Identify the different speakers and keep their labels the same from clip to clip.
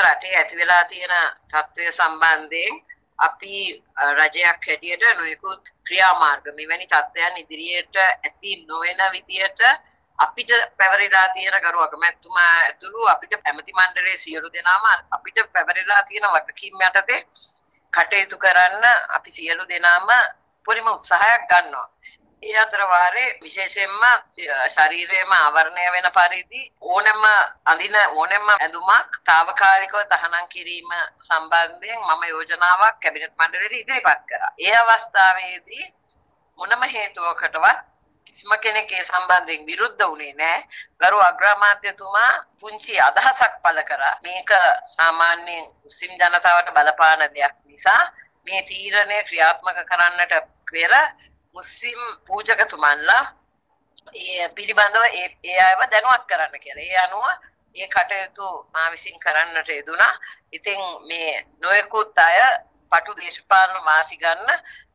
Speaker 1: රටේ ඇති වෙලා තියෙන තත්ත්වය සම්බන්ධයෙන් අපි රජයක් හැටියට නොයෙකුත් ක්‍රියාමාර්ග මෙවැනි තත්ත්වයන් ඉදිරියට ඇති නොවන විදියට අපිට පැවරිලා තියෙන ගරු අගමැතිතුමා ඇතුළු අපිට ඇමති මණ්ඩලයේ සියලු දෙනාම අපිට පැවරිලා තියෙන වගකීම් යටතේ කටයුතු කරන්න අපි සියලු දෙනාම උපරිම උත්සාහයක් ගන්නවා. ඒ අතර වාරේ විශේෂයෙන්ම ශරීරයේම ආවරණය වෙන පරිදි ඕනෑම අඳින ඕනෑම ඇඳුමක් తాවකාලිකව තහනම් කිරීම සම්බන්ධයෙන් මම යෝජනාවක් කැබිනට් මණ්ඩලයට ඉදිරිපත් කරා. ඒ අවස්ථාවේදී මොනම හේතුවකටවත් කිසිම කෙනෙක් ඒ සම්බන්ධයෙන් විරුද්ධ වුණේ නැහැ. ගරු අග්‍රාමාත්‍යතුමා පුංචි අදහසක් පළ කරා. මේක සාමාන්‍යයෙන් මුස්ලිම් ජනතාවට බලපාන දෙයක් නිසා මේ තීරණය ක්‍රියාත්මක කරන්නට පෙර මුස්ලිම් පූජකතුමන්ලා ඒ පිළිබඳව ඒ අයව දැනුවත් කරන්න කියලා. ඒ අනුව ඒ කටයුතු මා විසින් කරන්නට යෙදුණා. ඉතින් මේ නොයෙකුත් අය පටු දේශපාලන වාසි ගන්න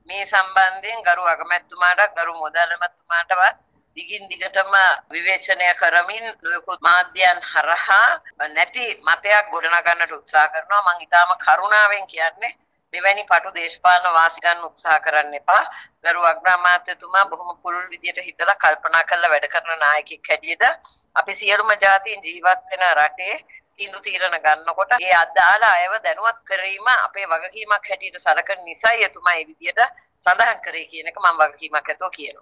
Speaker 1: මේ සම්බන්ධයෙන් ගරු අගමැතිතුමාට ගරු මුදල්මැතිතුමාටවත් දිගින් දිගටම විවේචනය කරමින් නොයෙකුත් මාධ්‍යයන් හරහා නැති මතයක් ගොඩනගන්නට උත්සාහ කරනවා මම ඊටාම කරුණාවෙන් කියන්නේ මෙවැනි පටු දේශපාලන වාසි ගන්න උත්සාහ කරන්න එපා. ගරු අග්‍රාමාත්‍යතුමා බොහොම පුළුල් විදියට හිතලා කල්පනා කරලා වැඩ කරන නායකයෙක් හැටියට අපි සියලුම ජාතීන් ජීවත් වෙන රටේ තීන්දුව තීරණ ගන්නකොට ඒ අදාළ අයව දැනුවත් කිරීම අපේ වගකීමක් හැටියට සැලකෙන නිසා එතුමා මේ විදියට සඳහන් කරේ කියන එක මම වගකීමක් ඇතුව කියනවා.